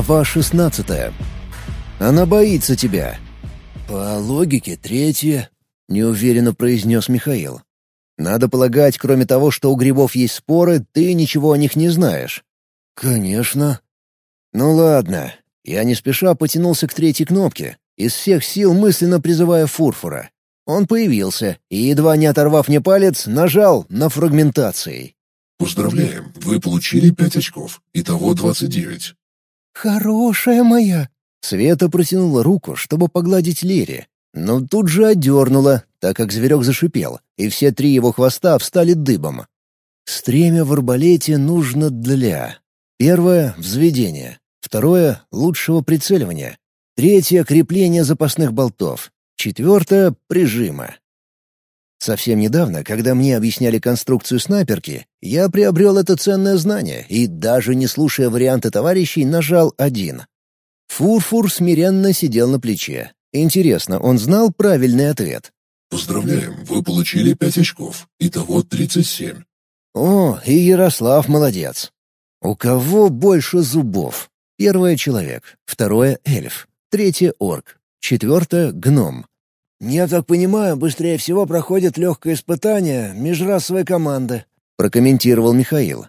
Глава 16. Она боится тебя. По логике третье, неуверенно произнес Михаил. Надо полагать, кроме того, что у грибов есть споры, ты ничего о них не знаешь. Конечно. Ну ладно. Я не спеша потянулся к третьей кнопке, из всех сил мысленно призывая фурфура. Он появился и, едва не оторвав мне палец, нажал на фрагментации. «Поздравляем, вы получили пять очков. Итого двадцать девять. «Хорошая моя!» Света протянула руку, чтобы погладить Лере, но тут же одернула, так как зверек зашипел, и все три его хвоста встали дыбом. Стремя в арбалете нужно для... Первое — взведение. Второе — лучшего прицеливания. Третье — крепление запасных болтов. Четвертое — прижима. Совсем недавно, когда мне объясняли конструкцию снайперки, я приобрел это ценное знание и, даже не слушая варианты товарищей, нажал один. Фурфур смиренно сидел на плече. Интересно, он знал правильный ответ? «Поздравляем, вы получили пять очков. Итого тридцать семь». О, и Ярослав молодец. У кого больше зубов? Первое — человек, второе — эльф, третье — орк, четвертое — гном, «Я так понимаю, быстрее всего проходит легкое испытание межрасовой команды», — прокомментировал Михаил.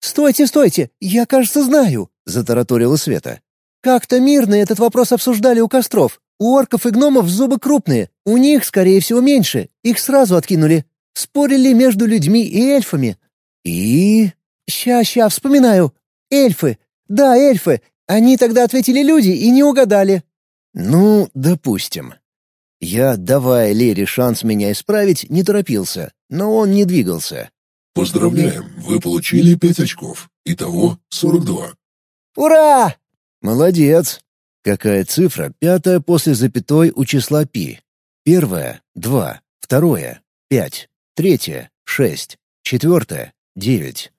«Стойте, стойте! Я, кажется, знаю!» — затараторила Света. «Как-то мирно этот вопрос обсуждали у костров. У орков и гномов зубы крупные, у них, скорее всего, меньше. Их сразу откинули. Спорили между людьми и эльфами. И... Ща-ща, вспоминаю. Эльфы. Да, эльфы. Они тогда ответили люди и не угадали. Ну, допустим. Я, давая Лере шанс меня исправить, не торопился, но он не двигался. «Поздравляем, вы получили пять очков. Итого сорок два». «Ура!» «Молодец!» Какая цифра пятая после запятой у числа пи? Первое — два, второе — пять, третье — шесть, четвертое — девять.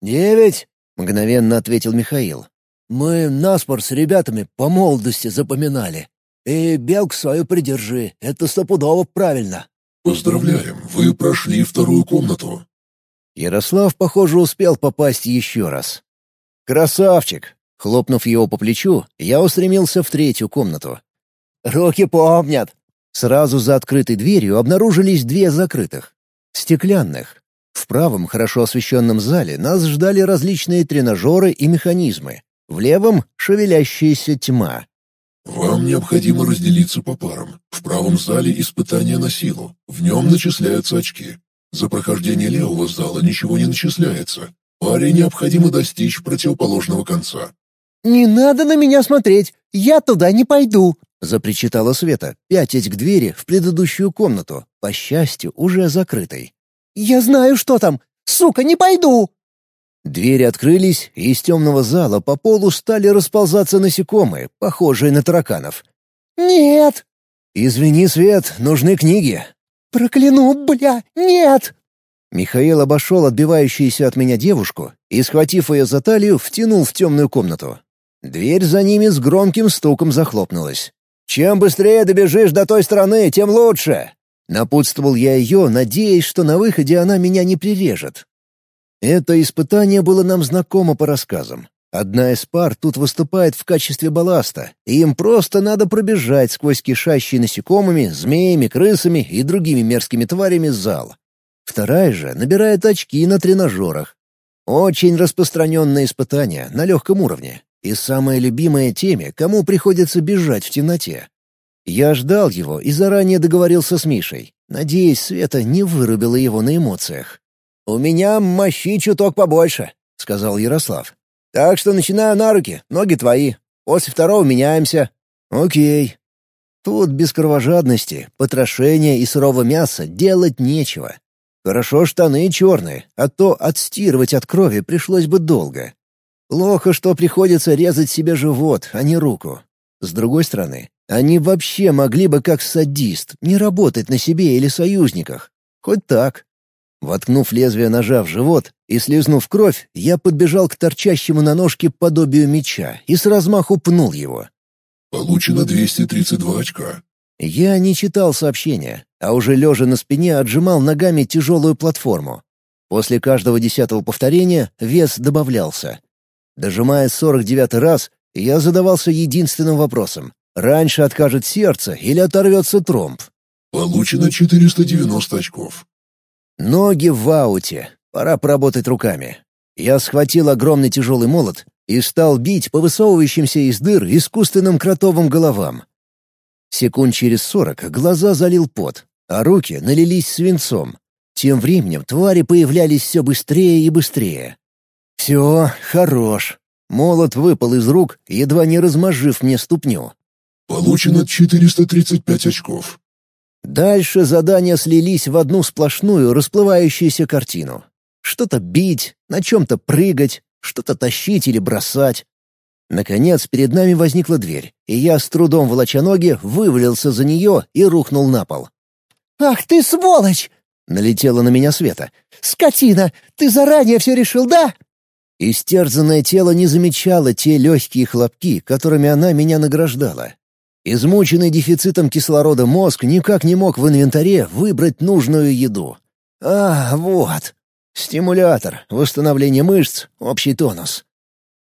«Девять?» — мгновенно ответил Михаил. «Мы наспор с ребятами по молодости запоминали. И белку свою придержи, это стопудово правильно. Поздравляем, вы прошли вторую комнату. Ярослав, похоже, успел попасть еще раз. Красавчик! Хлопнув его по плечу, я устремился в третью комнату. «Руки помнят!» Сразу за открытой дверью обнаружились две закрытых. Стеклянных. В правом, хорошо освещенном зале нас ждали различные тренажеры и механизмы. В левом — шевелящаяся тьма. Вам необходимо разделиться по парам. В правом зале испытание на силу. В нем начисляются очки. За прохождение левого зала ничего не начисляется. Паре необходимо достичь противоположного конца. «Не надо на меня смотреть! Я туда не пойду!» — запричитала Света, пятясь к двери в предыдущую комнату, по счастью, уже закрытой. «Я знаю, что там! Сука, не пойду!» Двери открылись, и из темного зала по полу стали расползаться насекомые, похожие на тараканов. «Нет!» «Извини, Свет, нужны книги». «Прокляну, бля, нет!» Михаил обошел отбивающуюся от меня девушку и, схватив ее за талию, втянул в темную комнату. Дверь за ними с громким стуком захлопнулась. «Чем быстрее добежишь до той стороны, тем лучше!» Напутствовал я ее, надеясь, что на выходе она меня не прирежет. Это испытание было нам знакомо по рассказам. Одна из пар тут выступает в качестве балласта, и им просто надо пробежать сквозь кишащие насекомыми, змеями, крысами и другими мерзкими тварями зал. Вторая же набирает очки на тренажерах. Очень распространенное испытание на легком уровне. И самое любимое теме, кому приходится бежать в темноте. Я ждал его и заранее договорился с Мишей. Надеюсь, Света не вырубила его на эмоциях. «У меня мощи чуток побольше», — сказал Ярослав. «Так что начинаю на руки, ноги твои. После второго меняемся». «Окей». Тут без кровожадности, потрошения и сырого мяса делать нечего. Хорошо штаны черные, а то отстирывать от крови пришлось бы долго. Плохо, что приходится резать себе живот, а не руку. С другой стороны, они вообще могли бы как садист не работать на себе или союзниках. Хоть так. Воткнув лезвие ножа в живот и слезнув кровь, я подбежал к торчащему на ножке подобию меча и с размаху пнул его. «Получено 232 очка». Я не читал сообщения, а уже лежа на спине отжимал ногами тяжелую платформу. После каждого десятого повторения вес добавлялся. Дожимая сорок девятый раз, Я задавался единственным вопросом. Раньше откажет сердце или оторвется тромб? Получено 490 очков. Ноги в ауте. Пора поработать руками. Я схватил огромный тяжелый молот и стал бить по высовывающимся из дыр искусственным кротовым головам. Секунд через сорок глаза залил пот, а руки налились свинцом. Тем временем твари появлялись все быстрее и быстрее. «Все, хорош». Молот выпал из рук, едва не размажив мне ступню. Получено 435 очков. Дальше задания слились в одну сплошную расплывающуюся картину. Что-то бить, на чем-то прыгать, что-то тащить или бросать. Наконец, перед нами возникла дверь, и я, с трудом волоча ноги, вывалился за нее и рухнул на пол. «Ах ты, сволочь!» — налетела на меня Света. «Скотина! Ты заранее все решил, да?» Истерзанное тело не замечало те легкие хлопки, которыми она меня награждала. Измученный дефицитом кислорода мозг никак не мог в инвентаре выбрать нужную еду. А, вот. Стимулятор, восстановление мышц, общий тонус.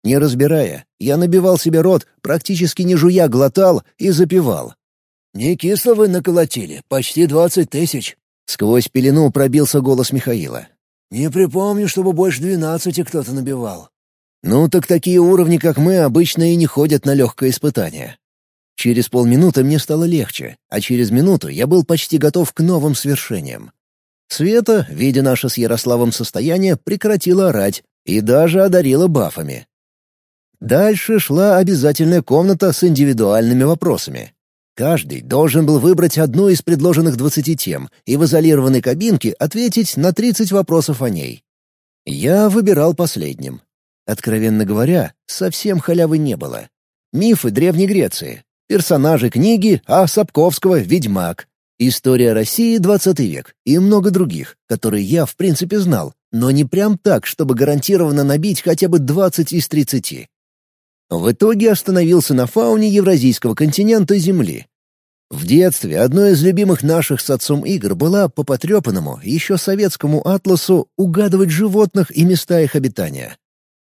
Не разбирая, я набивал себе рот, практически не жуя глотал и запивал. «Не кисло вы наколотили, почти двадцать тысяч». Сквозь пелену пробился голос Михаила. «Не припомню, чтобы больше двенадцати кто-то набивал». «Ну так такие уровни, как мы, обычно и не ходят на легкое испытание». Через полминуты мне стало легче, а через минуту я был почти готов к новым свершениям. Света, видя наше с Ярославом состояние, прекратила орать и даже одарила бафами. Дальше шла обязательная комната с индивидуальными вопросами. Каждый должен был выбрать одну из предложенных двадцати тем и в изолированной кабинке ответить на тридцать вопросов о ней. Я выбирал последним. Откровенно говоря, совсем халявы не было. Мифы Древней Греции, персонажи книги А. Сапковского «Ведьмак», История России, 20 век и много других, которые я, в принципе, знал, но не прям так, чтобы гарантированно набить хотя бы 20 из 30. В итоге остановился на фауне евразийского континента Земли. В детстве одной из любимых наших с отцом игр была по потрепанному, еще советскому атласу угадывать животных и места их обитания.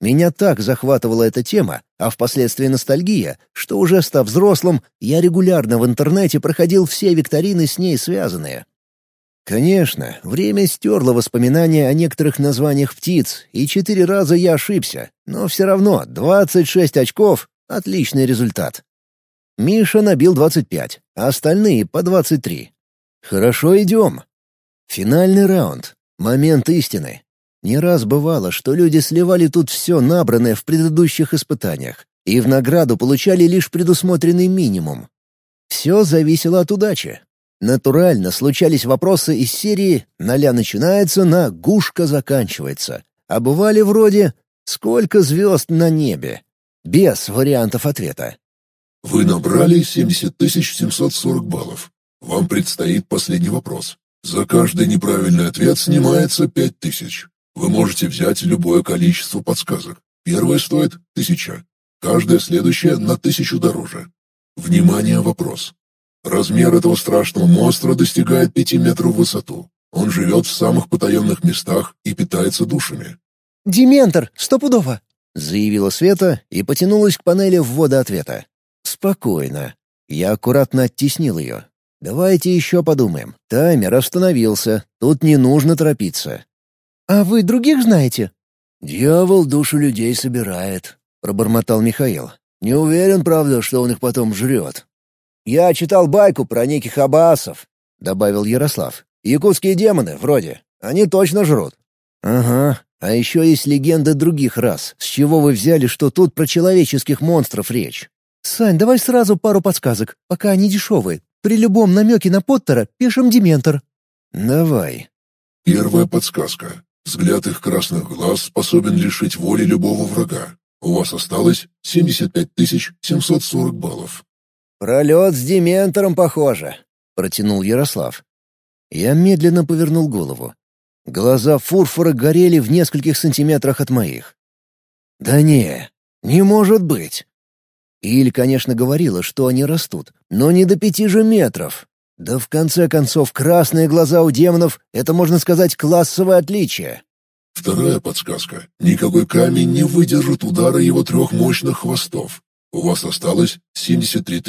Меня так захватывала эта тема, а впоследствии ностальгия, что уже став взрослым, я регулярно в интернете проходил все викторины с ней связанные. Конечно, время стерло воспоминания о некоторых названиях птиц, и четыре раза я ошибся, но все равно 26 очков — отличный результат. Миша набил 25, а остальные — по 23. Хорошо идем. Финальный раунд. Момент истины. Не раз бывало, что люди сливали тут все набранное в предыдущих испытаниях, и в награду получали лишь предусмотренный минимум. Все зависело от удачи. Натурально случались вопросы из серии «Ноля начинается» на «Гушка заканчивается», а бывали вроде «Сколько звезд на небе?» без вариантов ответа. Вы набрали 70 740 баллов. Вам предстоит последний вопрос. За каждый неправильный ответ снимается 5000. Вы можете взять любое количество подсказок. Первое стоит тысяча. Каждая следующая на тысячу дороже. Внимание, вопрос. Размер этого страшного монстра достигает пяти метров в высоту. Он живет в самых потаенных местах и питается душами. «Дементор, стопудово!» — заявила Света и потянулась к панели ввода ответа. «Спокойно». Я аккуратно оттеснил ее. «Давайте еще подумаем. Таймер остановился. Тут не нужно торопиться. «А вы других знаете?» «Дьявол душу людей собирает», — пробормотал Михаил. «Не уверен, правда, что он их потом жрет». «Я читал байку про неких абасов», — добавил Ярослав. «Якутские демоны, вроде. Они точно жрут». «Ага. А еще есть легенды других рас. С чего вы взяли, что тут про человеческих монстров речь?» «Сань, давай сразу пару подсказок, пока они дешевые. При любом намеке на Поттера пишем Дементор». «Давай». Первая подсказка. Взгляд их красных глаз способен лишить воли любого врага. У вас осталось 75 740 баллов. «Пролет с Дементором, похоже», — протянул Ярослав. Я медленно повернул голову. Глаза фурфора горели в нескольких сантиметрах от моих. «Да не, не может быть!» Иль, конечно, говорила, что они растут, но не до пяти же метров. Да в конце концов, красные глаза у демонов — это, можно сказать, классовое отличие. Вторая подсказка. Никакой камень не выдержит удара его трех мощных хвостов. У вас осталось 73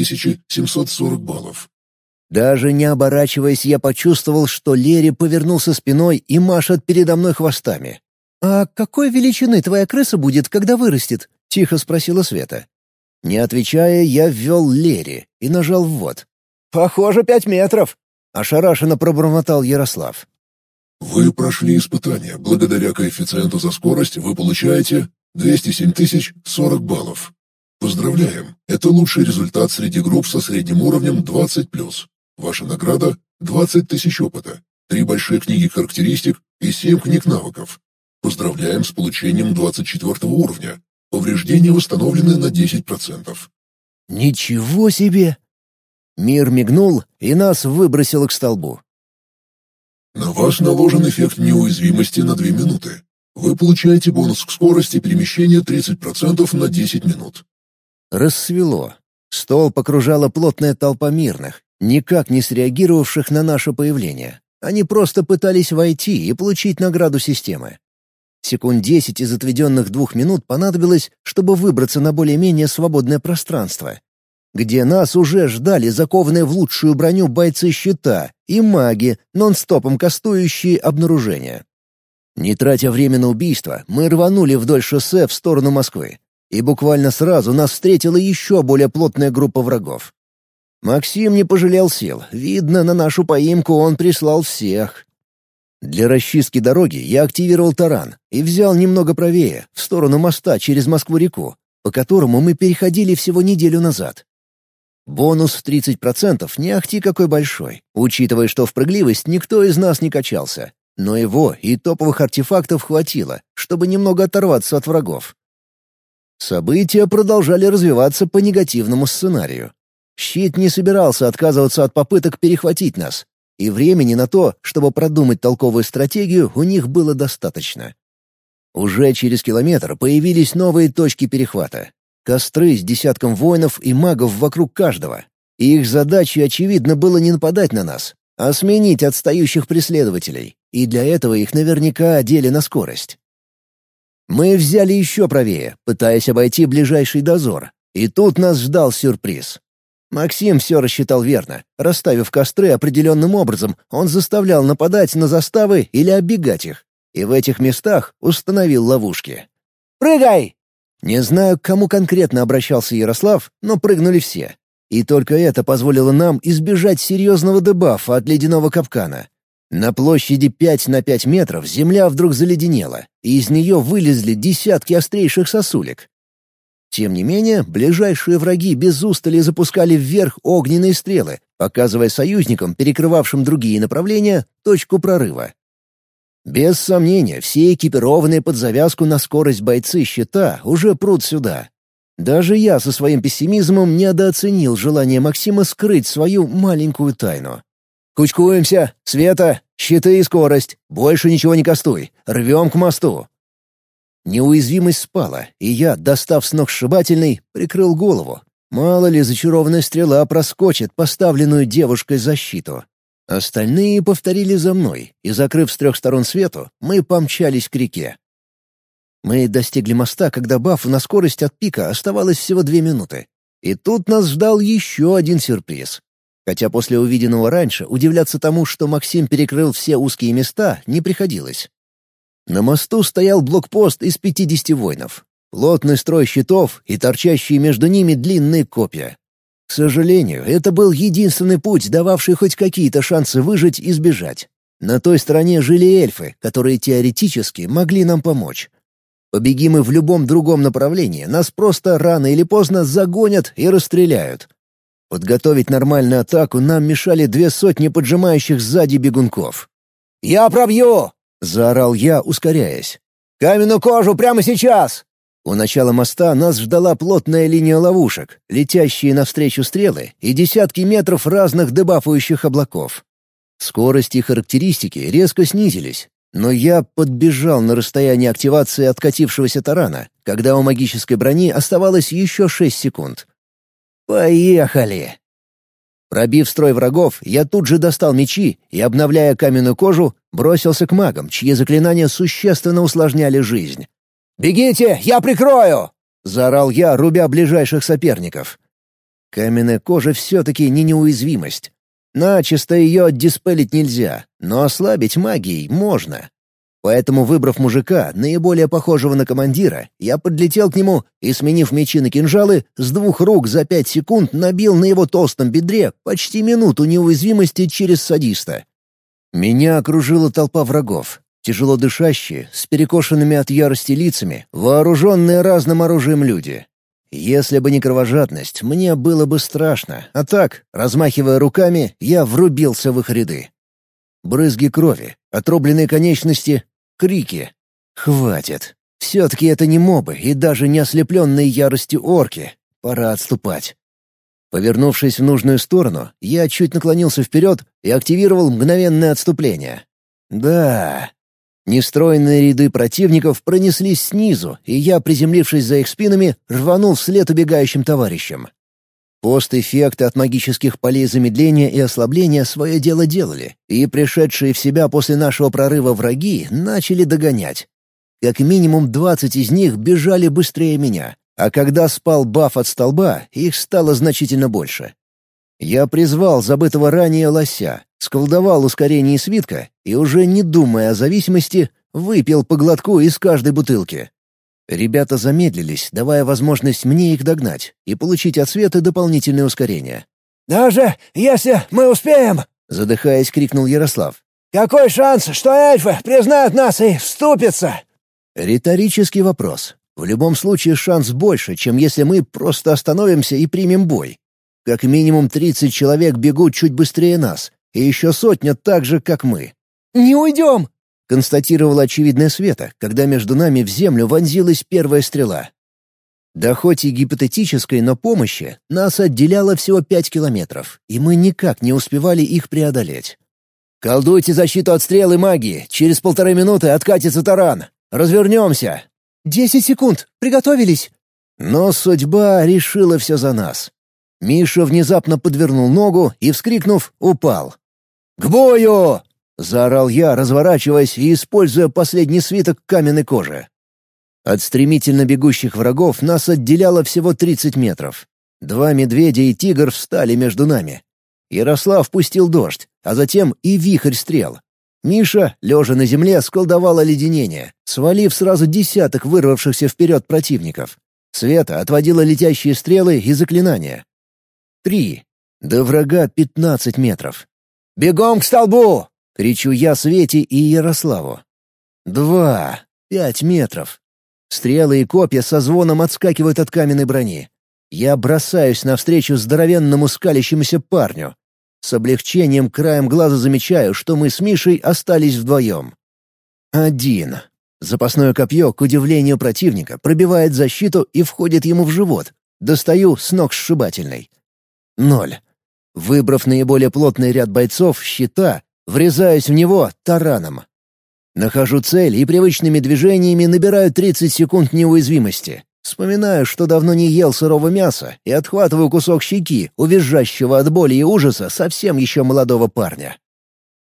740 баллов. Даже не оборачиваясь, я почувствовал, что Лерри повернулся спиной и машет передо мной хвостами. «А какой величины твоя крыса будет, когда вырастет?» — тихо спросила Света. Не отвечая, я ввел Лерри и нажал «ввод». «Похоже, пять метров!» — ошарашенно пробормотал Ярослав. Вы прошли испытание. Благодаря коэффициенту за скорость вы получаете 207 тысяч 40 баллов. Поздравляем! Это лучший результат среди групп со средним уровнем 20+. Ваша награда — 20 тысяч опыта, три большие книги характеристик и 7 книг навыков. Поздравляем с получением 24 уровня. Повреждения восстановлены на 10%. Ничего себе! Мир мигнул, и нас выбросило к столбу. На вас наложен эффект неуязвимости на 2 минуты. Вы получаете бонус к скорости перемещения 30% на 10 минут. Рассвело. Стол покружала плотная толпа мирных, никак не среагировавших на наше появление. Они просто пытались войти и получить награду системы. Секунд десять из отведенных двух минут понадобилось, чтобы выбраться на более-менее свободное пространство, где нас уже ждали закованные в лучшую броню бойцы щита и маги, нон-стопом кастующие обнаружения. Не тратя время на убийство, мы рванули вдоль шоссе в сторону Москвы. И буквально сразу нас встретила еще более плотная группа врагов. Максим не пожалел сил. Видно, на нашу поимку он прислал всех. Для расчистки дороги я активировал таран и взял немного правее, в сторону моста через Москву-реку, по которому мы переходили всего неделю назад. Бонус в 30% не ахти какой большой, учитывая, что в прыгливость никто из нас не качался. Но его и топовых артефактов хватило, чтобы немного оторваться от врагов. События продолжали развиваться по негативному сценарию. Щит не собирался отказываться от попыток перехватить нас, и времени на то, чтобы продумать толковую стратегию, у них было достаточно. Уже через километр появились новые точки перехвата. Костры с десятком воинов и магов вокруг каждого. И их задачей, очевидно, было не нападать на нас, а сменить отстающих преследователей, и для этого их наверняка одели на скорость. Мы взяли еще правее, пытаясь обойти ближайший дозор, и тут нас ждал сюрприз. Максим все рассчитал верно. Расставив костры определенным образом, он заставлял нападать на заставы или оббегать их, и в этих местах установил ловушки. «Прыгай!» Не знаю, к кому конкретно обращался Ярослав, но прыгнули все. И только это позволило нам избежать серьезного дебафа от ледяного капкана. На площади 5 на 5 метров земля вдруг заледенела, и из нее вылезли десятки острейших сосулек. Тем не менее, ближайшие враги без устали запускали вверх огненные стрелы, показывая союзникам, перекрывавшим другие направления, точку прорыва. Без сомнения, все экипированные под завязку на скорость бойцы щита уже прут сюда. Даже я со своим пессимизмом недооценил желание Максима скрыть свою маленькую тайну. «Кучкуемся! Света! Щиты и скорость! Больше ничего не кастуй! Рвем к мосту!» Неуязвимость спала, и я, достав с ног сшибательный, прикрыл голову. Мало ли зачарованная стрела проскочит поставленную девушкой защиту. Остальные повторили за мной, и, закрыв с трех сторон свету, мы помчались к реке. Мы достигли моста, когда бафу на скорость от пика оставалось всего две минуты. И тут нас ждал еще один сюрприз. Хотя после увиденного раньше удивляться тому, что Максим перекрыл все узкие места, не приходилось. На мосту стоял блокпост из 50 воинов. Плотный строй щитов и торчащие между ними длинные копья. К сожалению, это был единственный путь, дававший хоть какие-то шансы выжить и сбежать. На той стороне жили эльфы, которые теоретически могли нам помочь. Побеги мы в любом другом направлении, нас просто рано или поздно загонят и расстреляют. Подготовить нормальную атаку нам мешали две сотни поджимающих сзади бегунков. «Я пробью!» — заорал я, ускоряясь. «Каменную кожу прямо сейчас!» У начала моста нас ждала плотная линия ловушек, летящие навстречу стрелы и десятки метров разных дебафующих облаков. Скорость и характеристики резко снизились, но я подбежал на расстояние активации откатившегося тарана, когда у магической брони оставалось еще шесть секунд. «Поехали!» Пробив строй врагов, я тут же достал мечи и, обновляя каменную кожу, бросился к магам, чьи заклинания существенно усложняли жизнь. «Бегите, я прикрою!» — заорал я, рубя ближайших соперников. Каменная кожа все-таки не неуязвимость. Начисто ее диспелить нельзя, но ослабить магией можно. Поэтому, выбрав мужика, наиболее похожего на командира, я подлетел к нему и, сменив мечи на кинжалы, с двух рук за пять секунд набил на его толстом бедре почти минуту неуязвимости через садиста. Меня окружила толпа врагов, тяжело дышащие, с перекошенными от ярости лицами, вооруженные разным оружием люди. Если бы не кровожадность, мне было бы страшно, а так, размахивая руками, я врубился в их ряды. Брызги крови, отрубленные конечности, крики. Хватит. Все-таки это не мобы и даже не ослепленные яростью орки. Пора отступать. Повернувшись в нужную сторону, я чуть наклонился вперед и активировал мгновенное отступление. Да, Нестроенные ряды противников пронеслись снизу, и я, приземлившись за их спинами, рванул вслед убегающим товарищам. Пост-эффекты от магических полей замедления и ослабления свое дело делали, и пришедшие в себя после нашего прорыва враги начали догонять. Как минимум двадцать из них бежали быстрее меня, а когда спал баф от столба, их стало значительно больше. Я призвал забытого ранее лося, сколдовал ускорение свитка и, уже не думая о зависимости, выпил по глотку из каждой бутылки. Ребята замедлились, давая возможность мне их догнать и получить от света дополнительное ускорение. «Даже если мы успеем!» — задыхаясь, крикнул Ярослав. «Какой шанс, что эльфы признают нас и вступятся?» Риторический вопрос. В любом случае шанс больше, чем если мы просто остановимся и примем бой. Как минимум 30 человек бегут чуть быстрее нас, и еще сотня так же, как мы. «Не уйдем!» — констатировала очевидная Света, когда между нами в землю вонзилась первая стрела. Да хоть и гипотетической, но помощи нас отделяло всего пять километров, и мы никак не успевали их преодолеть. «Колдуйте защиту от стрелы магии. Через полторы минуты откатится таран. Развернемся!» «Десять секунд. Приготовились!» Но судьба решила все за нас. Миша внезапно подвернул ногу и, вскрикнув, упал. «К бою!» — заорал я, разворачиваясь и используя последний свиток каменной кожи. От стремительно бегущих врагов нас отделяло всего 30 метров. Два медведя и тигр встали между нами. Ярослав пустил дождь, а затем и вихрь стрел. Миша, лежа на земле, сколдовал оледенение, свалив сразу десяток вырвавшихся вперед противников. Света отводила летящие стрелы и заклинания. Три. До врага пятнадцать метров. «Бегом к столбу!» — кричу я Свете и Ярославу. Два. Пять метров. Стрелы и копья со звоном отскакивают от каменной брони. Я бросаюсь навстречу здоровенному скалящемуся парню. С облегчением краем глаза замечаю, что мы с Мишей остались вдвоем. Один. Запасное копье, к удивлению противника, пробивает защиту и входит ему в живот. Достаю с ног сшибательной. Ноль. Выбрав наиболее плотный ряд бойцов, щита, врезаюсь в него тараном. Нахожу цель и привычными движениями набираю 30 секунд неуязвимости. Вспоминаю, что давно не ел сырого мяса, и отхватываю кусок щеки, увизжащего от боли и ужаса совсем еще молодого парня.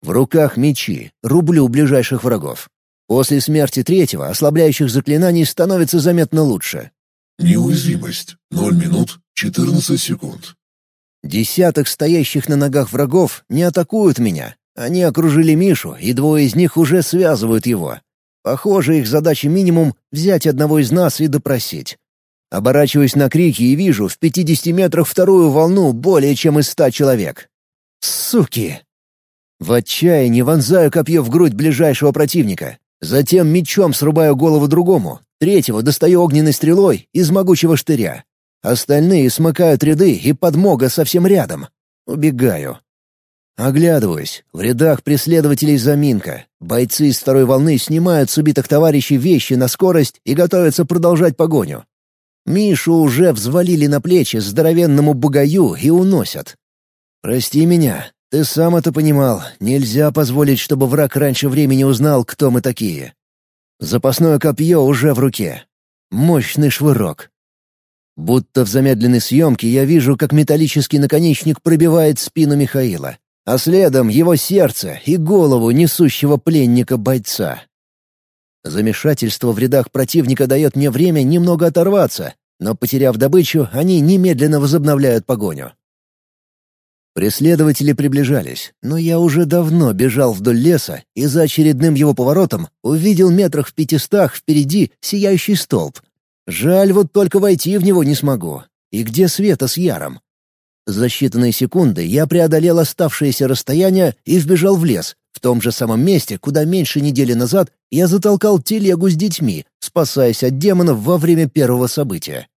В руках мечи, рублю ближайших врагов. После смерти третьего ослабляющих заклинаний становится заметно лучше. Неуязвимость. 0 минут 14 секунд. Десяток стоящих на ногах врагов не атакуют меня. Они окружили Мишу, и двое из них уже связывают его. Похоже, их задача минимум — взять одного из нас и допросить. Оборачиваюсь на крики и вижу в пятидесяти метрах вторую волну более чем из ста человек. Суки! В отчаянии вонзаю копье в грудь ближайшего противника. Затем мечом срубаю голову другому. Третьего достаю огненной стрелой из могучего штыря. Остальные смыкают ряды, и подмога совсем рядом. Убегаю. Оглядываюсь. В рядах преследователей заминка. Бойцы из второй волны снимают с убитых товарищей вещи на скорость и готовятся продолжать погоню. Мишу уже взвалили на плечи здоровенному бугаю и уносят. «Прости меня. Ты сам это понимал. Нельзя позволить, чтобы враг раньше времени узнал, кто мы такие». Запасное копье уже в руке. Мощный швырок. Будто в замедленной съемке я вижу, как металлический наконечник пробивает спину Михаила, а следом его сердце и голову несущего пленника бойца. Замешательство в рядах противника дает мне время немного оторваться, но, потеряв добычу, они немедленно возобновляют погоню. Преследователи приближались, но я уже давно бежал вдоль леса и за очередным его поворотом увидел метрах в пятистах впереди сияющий столб. Жаль, вот только войти в него не смогу. И где Света с Яром? За считанные секунды я преодолел оставшееся расстояние и вбежал в лес, в том же самом месте, куда меньше недели назад я затолкал телегу с детьми, спасаясь от демонов во время первого события.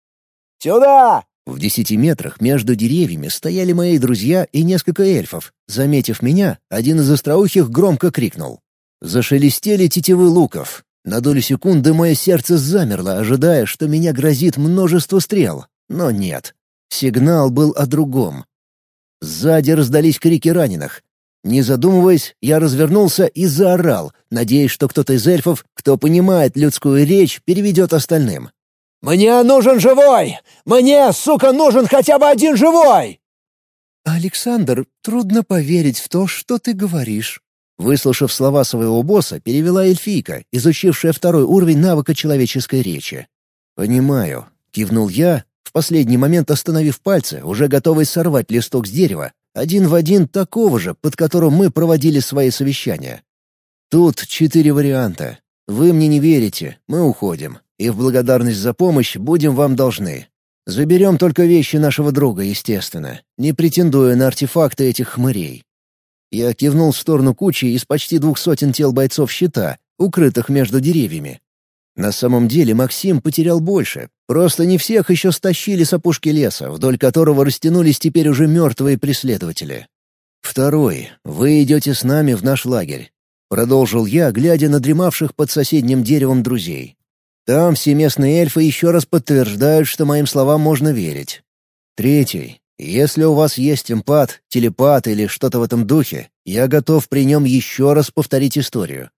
«Сюда!» В десяти метрах между деревьями стояли мои друзья и несколько эльфов. Заметив меня, один из остроухих громко крикнул. Зашелестели тетивы луков. На долю секунды мое сердце замерло, ожидая, что меня грозит множество стрел. Но нет. Сигнал был о другом. Сзади раздались крики раненых. Не задумываясь, я развернулся и заорал, надеясь, что кто-то из эльфов, кто понимает людскую речь, переведет остальным. «Мне нужен живой! Мне, сука, нужен хотя бы один живой!» «Александр, трудно поверить в то, что ты говоришь». Выслушав слова своего босса, перевела эльфийка, изучившая второй уровень навыка человеческой речи. «Понимаю», — кивнул я, в последний момент остановив пальцы, уже готовый сорвать листок с дерева, один в один такого же, под которым мы проводили свои совещания. «Тут четыре варианта. Вы мне не верите, мы уходим и в благодарность за помощь будем вам должны. Заберем только вещи нашего друга, естественно, не претендуя на артефакты этих хмырей». Я кивнул в сторону кучи из почти двух сотен тел бойцов щита, укрытых между деревьями. На самом деле Максим потерял больше, просто не всех еще стащили с опушки леса, вдоль которого растянулись теперь уже мертвые преследователи. «Второй. Вы идете с нами в наш лагерь», — продолжил я, глядя на дремавших под соседним деревом друзей. Там все местные эльфы еще раз подтверждают, что моим словам можно верить. Третий. Если у вас есть эмпат, телепат или что-то в этом духе, я готов при нем еще раз повторить историю.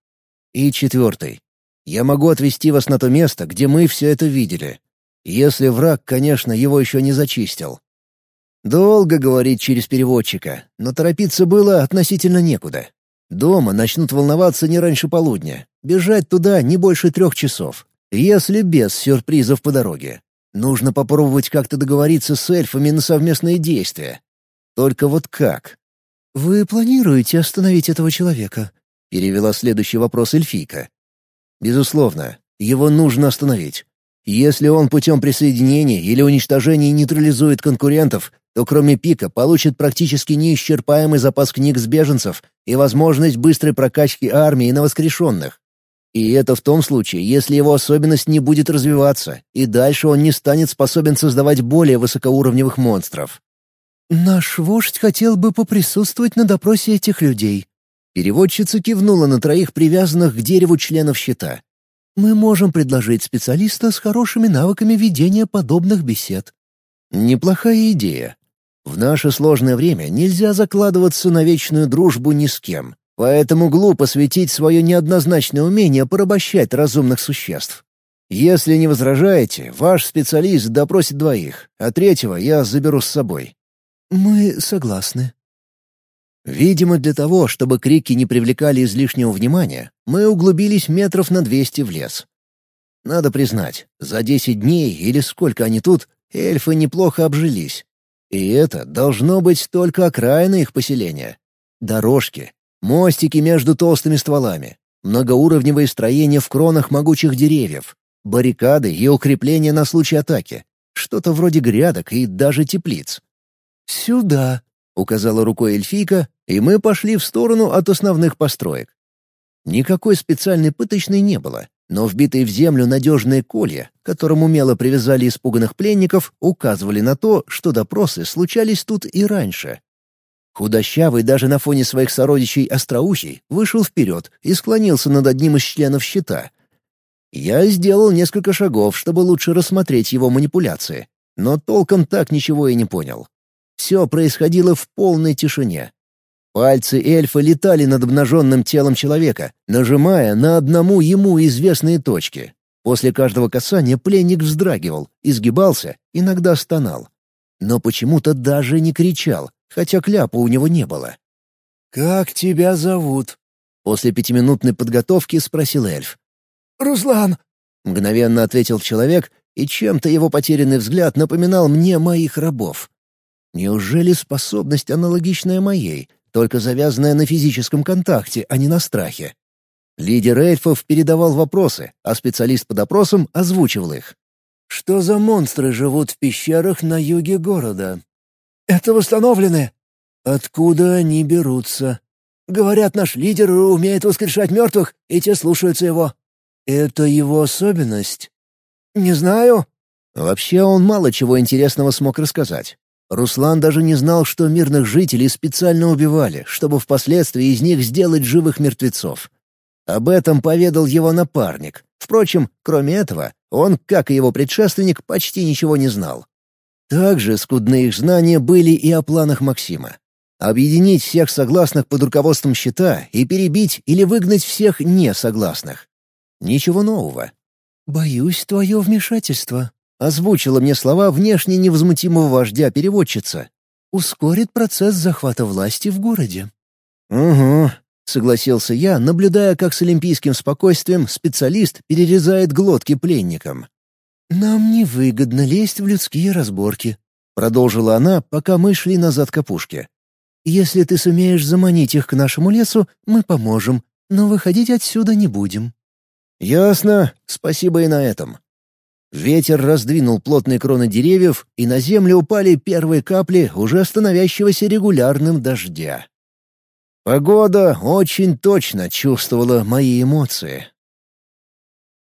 И четвертый. Я могу отвезти вас на то место, где мы все это видели. Если враг, конечно, его еще не зачистил. Долго говорить через переводчика, но торопиться было относительно некуда. Дома начнут волноваться не раньше полудня. Бежать туда не больше трех часов. Если без сюрпризов по дороге. Нужно попробовать как-то договориться с эльфами на совместные действия. Только вот как? «Вы планируете остановить этого человека?» — перевела следующий вопрос эльфийка. «Безусловно, его нужно остановить. Если он путем присоединения или уничтожения нейтрализует конкурентов, то кроме пика получит практически неисчерпаемый запас книг с беженцев и возможность быстрой прокачки армии на воскрешенных. И это в том случае, если его особенность не будет развиваться, и дальше он не станет способен создавать более высокоуровневых монстров. «Наш вождь хотел бы поприсутствовать на допросе этих людей». Переводчица кивнула на троих привязанных к дереву членов щита. «Мы можем предложить специалиста с хорошими навыками ведения подобных бесед». Неплохая идея. В наше сложное время нельзя закладываться на вечную дружбу ни с кем. Поэтому глупо светить свое неоднозначное умение порабощать разумных существ. Если не возражаете, ваш специалист допросит двоих, а третьего я заберу с собой». «Мы согласны». Видимо, для того, чтобы крики не привлекали излишнего внимания, мы углубились метров на двести в лес. Надо признать, за десять дней или сколько они тут, эльфы неплохо обжились. И это должно быть только окраина их поселения. Дорожки, Мостики между толстыми стволами, многоуровневые строения в кронах могучих деревьев, баррикады и укрепления на случай атаки, что-то вроде грядок и даже теплиц. «Сюда», — указала рукой эльфийка, и мы пошли в сторону от основных построек. Никакой специальной пыточной не было, но вбитые в землю надежные колья, которым умело привязали испуганных пленников, указывали на то, что допросы случались тут и раньше. Худощавый даже на фоне своих сородичей остроухий вышел вперед и склонился над одним из членов щита. Я сделал несколько шагов, чтобы лучше рассмотреть его манипуляции, но толком так ничего и не понял. Все происходило в полной тишине. Пальцы эльфа летали над обнаженным телом человека, нажимая на одному ему известные точки. После каждого касания пленник вздрагивал, изгибался, иногда стонал. Но почему-то даже не кричал, хотя кляпа у него не было. «Как тебя зовут?» — после пятиминутной подготовки спросил эльф. Руслан!» — мгновенно ответил человек, и чем-то его потерянный взгляд напоминал мне моих рабов. Неужели способность аналогичная моей, только завязанная на физическом контакте, а не на страхе? Лидер эльфов передавал вопросы, а специалист по допросам озвучивал их. «Что за монстры живут в пещерах на юге города?» «Это восстановлены». «Откуда они берутся?» «Говорят, наш лидер умеет воскрешать мертвых, и те слушаются его». «Это его особенность?» «Не знаю». Вообще он мало чего интересного смог рассказать. Руслан даже не знал, что мирных жителей специально убивали, чтобы впоследствии из них сделать живых мертвецов. Об этом поведал его напарник. Впрочем, кроме этого, он, как и его предшественник, почти ничего не знал. Также скудные их знания были и о планах Максима. Объединить всех согласных под руководством щита и перебить или выгнать всех несогласных. Ничего нового. «Боюсь твое вмешательство», — озвучила мне слова внешне невозмутимого вождя-переводчица. «Ускорит процесс захвата власти в городе». «Угу», — согласился я, наблюдая, как с олимпийским спокойствием специалист перерезает глотки пленникам. «Нам невыгодно лезть в людские разборки», — продолжила она, пока мы шли назад к опушке. «Если ты сумеешь заманить их к нашему лесу, мы поможем, но выходить отсюда не будем». «Ясно. Спасибо и на этом». Ветер раздвинул плотные кроны деревьев, и на землю упали первые капли уже становящегося регулярным дождя. Погода очень точно чувствовала мои эмоции.